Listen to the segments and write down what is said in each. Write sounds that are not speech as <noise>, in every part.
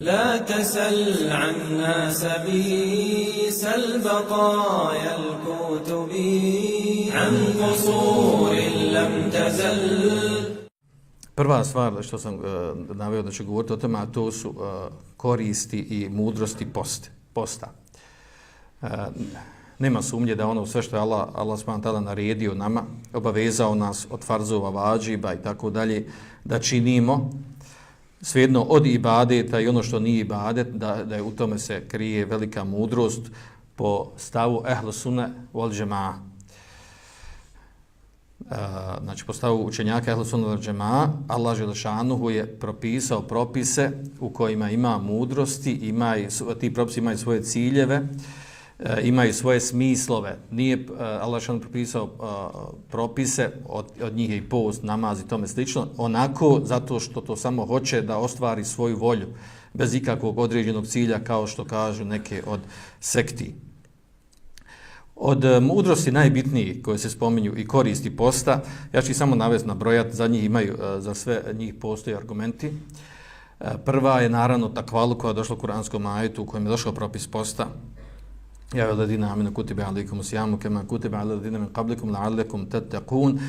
لا تسل عنا سبيس البقايا الكتب عن قصور لم تزل Prva stvar što sam uh, naveo da ću govoriti o tome, a to su uh, koristi i mudrosti post, posta. Uh, nema sumnje da ono sve što je Allah, Allah s.w.t. naredio nama, obavezao nas od farzova, vađiba i tako dalje, da činimo svejedno od ibadeta i ono što nije ibadet, da, da je u tome se krije velika mudrost po stavu ehlu sunne wal džema'a. E, znači, po stavu učenjaka ehlu sunne wal džema'a, Allah Želešanuhu je propisao propise u kojima ima mudrosti, ima, ti propisi imaju svoje ciljeve, E, E, imaju svoje smislove. Nije uh, Allah što propisao uh, propise, od, od njih je i post, namaz i tome slično, onako zato što to samo hoće da ostvari svoju volju, bez ikakvog određenog cilja, kao što kažu neke od sekti. Od mudrosti najbitniji koje se spominju i koristi posta, ja ću samo navest na brojat, za njih imaju, za sve njih postoje argumenti. Prva je naravno takvalu koja je došla u kuranskom ajetu u kojem je došao propis posta, Ja ve ladina aminu kutiba alaikum sijamu kema kutiba ala ladina min qablikum la'allekum tattaqun.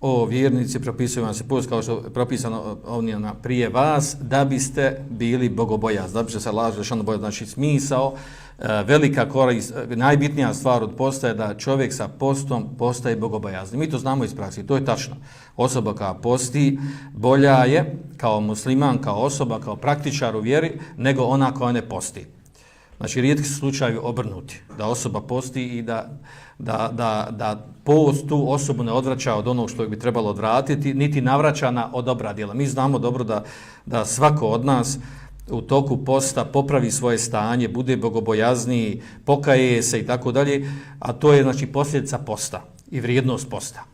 O vjernici, propisuju vam se post kao što je propisano ovnijena prije vas, da biste bili bogobojaz, da biste se lažili što ono boja, znači smisao, e, velika korist, e, najbitnija stvar od posta je da čovjek sa postom postaje bogobojazni. Mi to znamo iz praksi, to je tačno. Osoba koja posti bolja je kao musliman, kao osoba, kao praktičar u vjeri, nego ona koja ne posti. Znači, rijetki su slučajevi obrnuti, da osoba posti i da, da, da, da post tu osobu ne odvraća od onog što bi trebalo odvratiti, niti navraća na od dobra djela. Mi znamo dobro da, da svako od nas u toku posta popravi svoje stanje, bude bogobojazniji, pokaje se i tako dalje, a to je znači posljedica posta i vrijednost posta.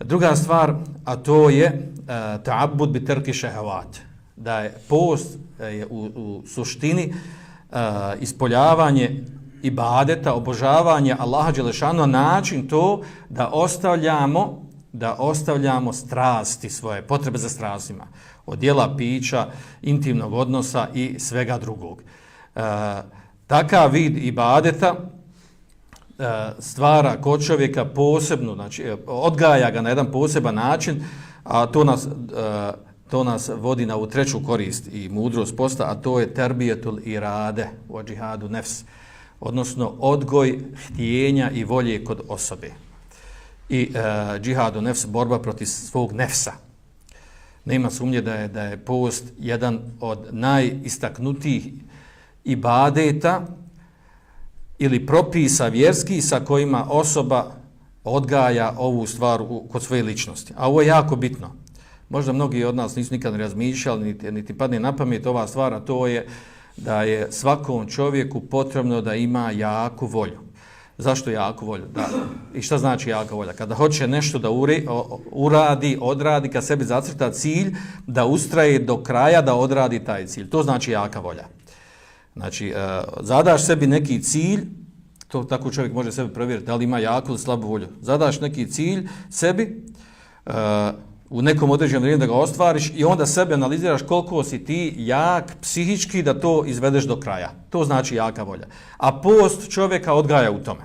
Druga stvar, a to je e, uh, ta'abud bi terki šehavat, da je post e, je u, u suštini uh, uh, ispoljavanje ibadeta, obožavanje Allaha Đelešanu, način to da ostavljamo da ostavljamo strasti svoje, potrebe za strastima, od dijela pića, intimnog odnosa i svega drugog. Uh, takav vid ibadeta uh, stvara kod čovjeka posebnu, znači odgaja ga na jedan poseban način, a to nas e, to nas vodi na u treću korist i mudrost posta, a to je terbijetul irade u džihadu nefs, odnosno odgoj htijenja i volje kod osobe. I e, džihadu nefs, borba protiv svog nefsa. Nema sumnje da je, da je post jedan od najistaknutijih ibadeta ili propisa vjerski sa kojima osoba odgaja ovu stvar u, kod svoje ličnosti. A ovo je jako bitno. Možda mnogi od nas nisu nikad razmišljali, niti, niti padne na pamet ova stvar, a to je da je svakom čovjeku potrebno da ima jaku volju. Zašto jaku volju? Da. I šta znači jaka volja? Kada hoće nešto da uri, uradi, odradi, kad sebi zacrta cilj, da ustraje do kraja da odradi taj cilj. To znači jaka volja. Znači, e, zadaš sebi neki cilj, to tako čovjek može sebi provjeriti, da li ima jaku ili slabu volju. Zadaš neki cilj sebi, uh, u nekom određenom vrijeme da ga ostvariš i onda sebe analiziraš koliko si ti jak psihički da to izvedeš do kraja. To znači jaka volja. A post čovjeka odgaja u tome.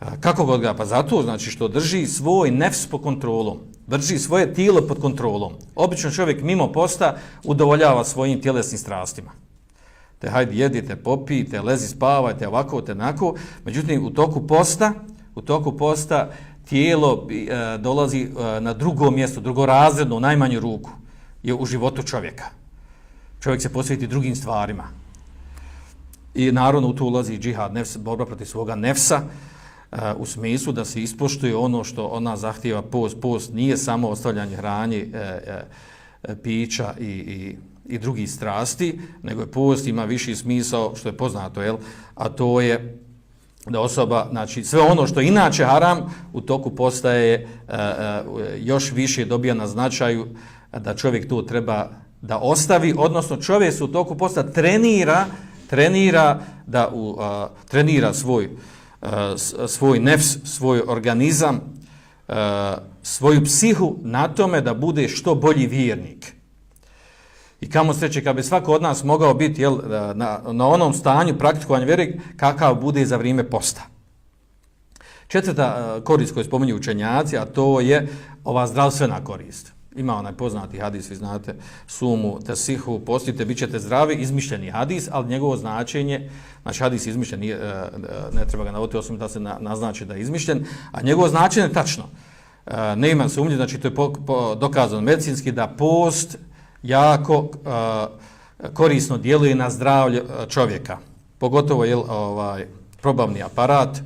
E, kako ga odgaja? Pa zato znači što drži svoj nefs pod kontrolom. Drži svoje tijelo pod kontrolom. Obično čovjek mimo posta udovoljava svojim tjelesnim strastima. Te hajde jedite, popijte, lezi spavajte, ovako, te nako. Međutim, u toku posta, u toku posta, tijelo e, dolazi e, na drugo mjesto, drugo razredno, u najmanju ruku, je u životu čovjeka. Čovjek se posvjeti drugim stvarima. I naravno u to ulazi džihad, nefs, borba protiv svoga nefsa, e, u smislu da se ispoštuje ono što ona zahtjeva post. Post nije samo ostavljanje hranje, e, e, pića i, i, i drugih strasti, nego je post ima viši smisao, što je poznato, jel? a to je da osoba, znači sve ono što inače haram u toku postaje uh, uh, još više dobija na značaju da čovjek to treba da ostavi, odnosno čovjek se u toku posta trenira, trenira da u, uh, trenira svoj uh, svoj nefs, svoj organizam, uh, svoju psihu na tome da bude što bolji vjernik. I kamo sreće, kad bi svako od nas mogao biti jel, na, na onom stanju praktikovanja vjere, kakav bude za vrijeme posta. Četvrta e, korist koju spominju učenjaci, a to je ova zdravstvena korist. Ima onaj poznati hadis, vi znate, sumu, tesihu, postite, bit ćete zdravi, izmišljeni hadis, ali njegovo značenje, znači hadis izmišljen, nije, e, e, ne treba ga navoditi osim da se naznači da je izmišljen, a njegovo značenje je tačno. Ne ima sumnje, znači to je po, po, dokazano medicinski da post jako korisno djeluje na zdravlje čovjeka. Pogotovo je ovaj probavni aparat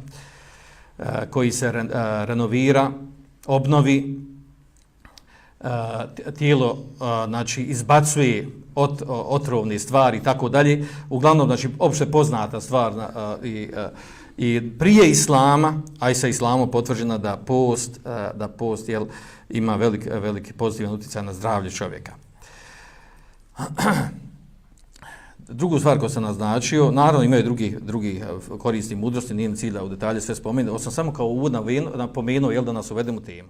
koji se re, renovira, obnovi, tijelo znači izbacuje ot, otrovne stvari i tako dalje. Uglavnom, znači, opšte poznata stvar i, i prije islama, a i sa islamom potvrđena da post, da post jel, ima velik, veliki pozitivan utjecaj na zdravlje čovjeka. <clears throat> Drugu stvar koju sam naznačio, naravno imaju drugi, drugi eh, koristi mudrosti, nije cilja u detalje sve spomenuti, ovo sam samo kao uvod napomenuo, jel da nas uvedemo temu.